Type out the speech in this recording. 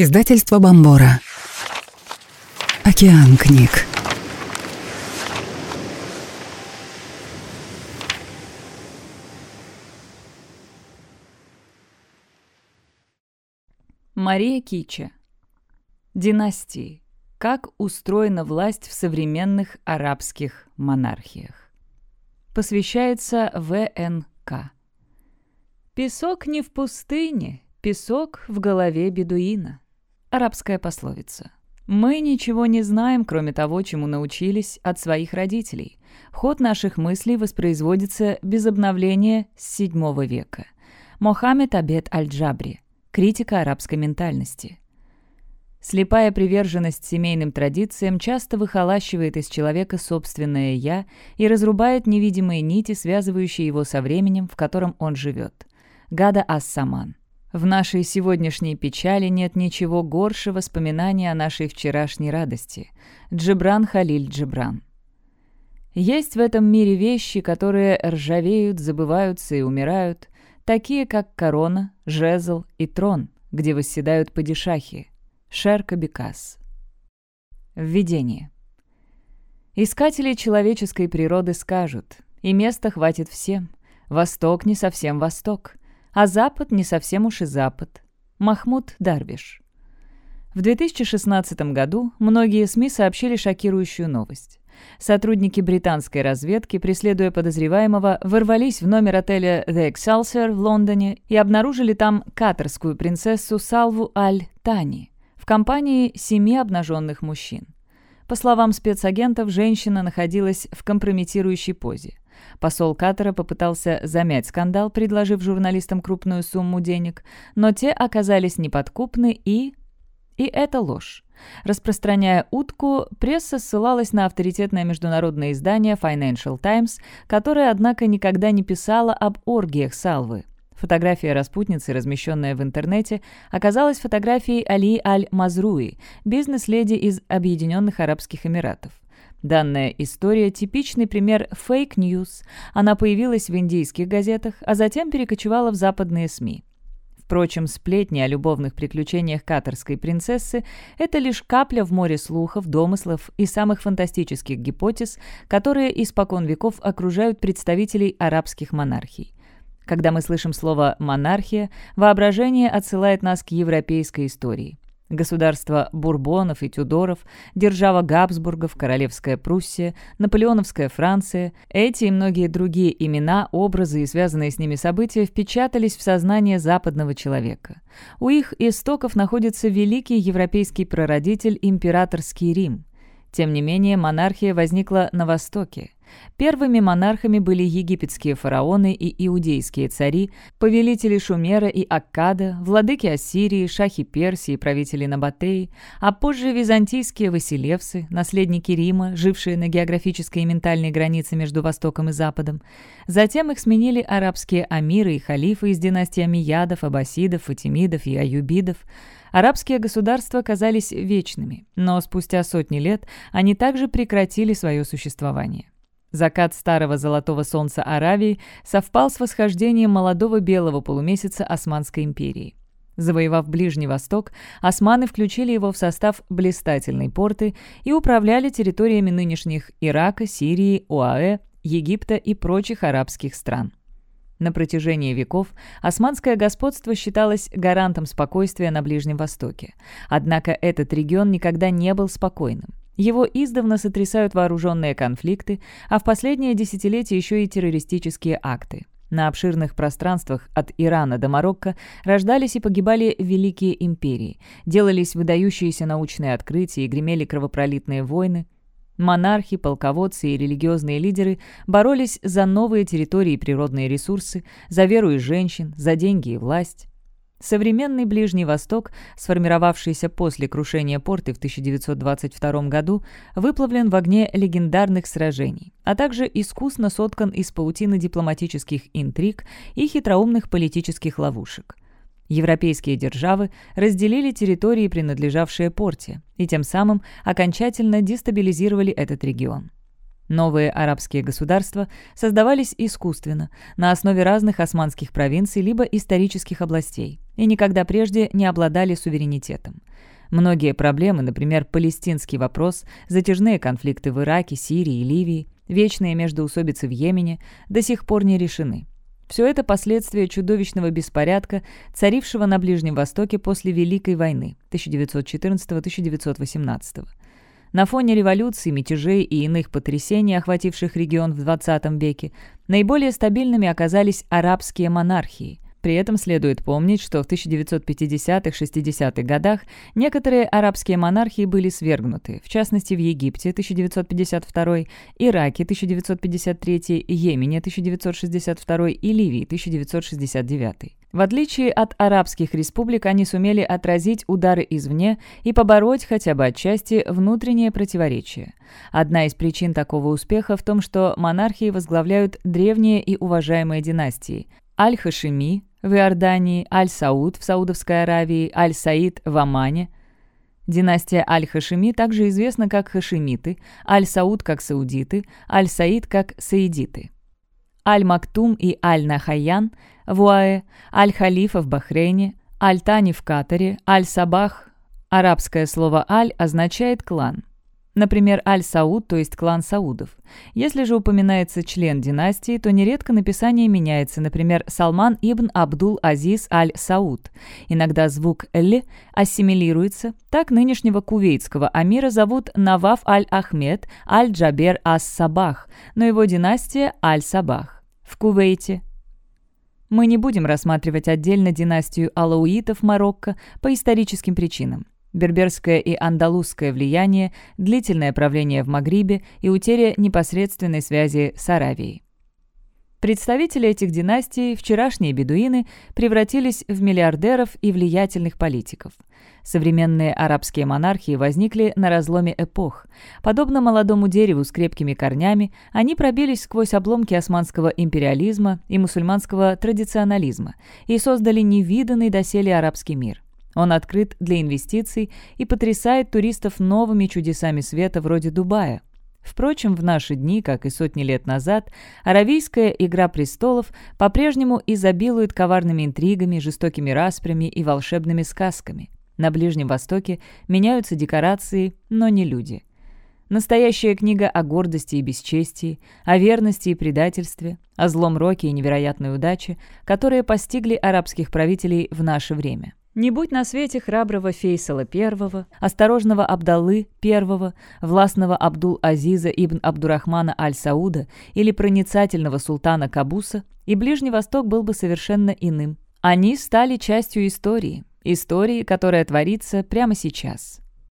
Издательство Бомбора. Океан книг. Мария Кича. Династии. Как устроена власть в современных арабских монархиях. Посвящается ВНК. «Песок не в пустыне, песок в голове бедуина». Арабская пословица. Мы ничего не знаем, кроме того, чему научились от своих родителей. Ход наших мыслей воспроизводится без обновления с VII века. Мохаммед Абед Аль-Джабри. Критика арабской ментальности. Слепая приверженность семейным традициям часто выхолащивает из человека собственное «я» и разрубает невидимые нити, связывающие его со временем, в котором он живет. Гада Ас-Саман. В нашей сегодняшней печали нет ничего горше воспоминания о нашей вчерашней радости. Джибран Халиль Джибран. Есть в этом мире вещи, которые ржавеют, забываются и умирают, такие как корона, жезл и трон, где восседают падишахи. Шерка Бекас. Введение. Искатели человеческой природы скажут, и места хватит всем. Восток не совсем Восток а Запад не совсем уж и Запад. Махмуд Дарвиш. В 2016 году многие СМИ сообщили шокирующую новость. Сотрудники британской разведки, преследуя подозреваемого, ворвались в номер отеля The Excelsior в Лондоне и обнаружили там катарскую принцессу Салву Аль-Тани в компании семи обнаженных мужчин. По словам спецагентов, женщина находилась в компрометирующей позе. Посол Катара попытался замять скандал, предложив журналистам крупную сумму денег, но те оказались неподкупны и... И это ложь. Распространяя утку, пресса ссылалась на авторитетное международное издание Financial Times, которое, однако, никогда не писало об оргиях Салвы. Фотография распутницы, размещенная в интернете, оказалась фотографией Али Аль-Мазруи, бизнес-леди из Объединенных Арабских Эмиратов. Данная история – типичный пример fake news. Она появилась в индийских газетах, а затем перекочевала в западные СМИ. Впрочем, сплетни о любовных приключениях катарской принцессы – это лишь капля в море слухов, домыслов и самых фантастических гипотез, которые испокон веков окружают представителей арабских монархий. Когда мы слышим слово «монархия», воображение отсылает нас к европейской истории – Государства Бурбонов и Тюдоров, держава Габсбургов, Королевская Пруссия, Наполеоновская Франция. Эти и многие другие имена, образы и связанные с ними события впечатались в сознание западного человека. У их истоков находится великий европейский прародитель императорский Рим. Тем не менее, монархия возникла на Востоке – Первыми монархами были египетские фараоны и иудейские цари, повелители Шумера и Аккада, владыки Ассирии, шахи Персии, правители Набатеи, а позже византийские Василевсы, наследники Рима, жившие на географической и ментальной границе между Востоком и Западом. Затем их сменили арабские амиры и халифы из династий Амиядов, Аббасидов, Фатимидов и Аюбидов. Арабские государства казались вечными, но спустя сотни лет они также прекратили свое существование. Закат старого золотого солнца Аравии совпал с восхождением молодого белого полумесяца Османской империи. Завоевав Ближний Восток, османы включили его в состав блистательной порты и управляли территориями нынешних Ирака, Сирии, ОАЭ, Египта и прочих арабских стран. На протяжении веков османское господство считалось гарантом спокойствия на Ближнем Востоке. Однако этот регион никогда не был спокойным. Его издавна сотрясают вооруженные конфликты, а в последние десятилетия еще и террористические акты. На обширных пространствах от Ирана до Марокко рождались и погибали великие империи, делались выдающиеся научные открытия и гремели кровопролитные войны. Монархи, полководцы и религиозные лидеры боролись за новые территории и природные ресурсы, за веру и женщин, за деньги и власть. Современный Ближний Восток, сформировавшийся после крушения порты в 1922 году, выплавлен в огне легендарных сражений, а также искусно соткан из паутины дипломатических интриг и хитроумных политических ловушек. Европейские державы разделили территории, принадлежавшие порте, и тем самым окончательно дестабилизировали этот регион. Новые арабские государства создавались искусственно, на основе разных османских провинций либо исторических областей, и никогда прежде не обладали суверенитетом. Многие проблемы, например, палестинский вопрос, затяжные конфликты в Ираке, Сирии и Ливии, вечные междоусобицы в Йемене, до сих пор не решены. Все это последствия чудовищного беспорядка, царившего на Ближнем Востоке после Великой войны 1914-1918. На фоне революций, мятежей и иных потрясений, охвативших регион в XX веке, наиболее стабильными оказались арабские монархии. При этом следует помнить, что в 1950-60-х годах некоторые арабские монархии были свергнуты, в частности в Египте 1952, Ираке 1953, Йемене 1962 и Ливии 1969. В отличие от арабских республик, они сумели отразить удары извне и побороть хотя бы отчасти внутренние противоречия. Одна из причин такого успеха в том, что монархии возглавляют древние и уважаемые династии – Аль-Хашими в Иордании, Аль-Сауд в Саудовской Аравии, Аль-Саид в Омане. Династия Аль-Хашими также известна как Хашимиты, Аль-Сауд как Саудиты, Аль-Саид как Саидиты. Аль-Мактум и Аль-Нахаян в УАЭ, Аль-Халифа в Бахрейне, Аль-Тани в Катаре, Аль-Сабах. Арабское слово «Аль» означает «клан». Например, Аль-Сауд, то есть клан Саудов. Если же упоминается член династии, то нередко написание меняется, например, Салман ибн Абдул-Азиз Аль-Сауд. Иногда звук «л» ассимилируется. Так нынешнего кувейтского амира зовут Наваф Аль-Ахмед Аль-Джабер Ас-Сабах, но его династия Аль-Сабах. В Кувейте мы не будем рассматривать отдельно династию алауитов Марокко по историческим причинам. Берберское и андалузское влияние, длительное правление в Магрибе и утеря непосредственной связи с Аравией. Представители этих династий, вчерашние бедуины, превратились в миллиардеров и влиятельных политиков. Современные арабские монархии возникли на разломе эпох. Подобно молодому дереву с крепкими корнями, они пробились сквозь обломки османского империализма и мусульманского традиционализма и создали невиданный доселе арабский мир. Он открыт для инвестиций и потрясает туристов новыми чудесами света вроде Дубая. Впрочем, в наши дни, как и сотни лет назад, аравийская «Игра престолов» по-прежнему изобилует коварными интригами, жестокими распрями и волшебными сказками. На Ближнем Востоке меняются декорации, но не люди. Настоящая книга о гордости и бесчестии, о верности и предательстве, о злом роке и невероятной удаче, которые постигли арабских правителей в наше время. Не будь на свете храброго Фейсала I, осторожного Абдаллы I, властного Абдул-Азиза ибн Абдурахмана Аль-Сауда или проницательного султана Кабуса, и Ближний Восток был бы совершенно иным. Они стали частью истории, истории, которая творится прямо сейчас.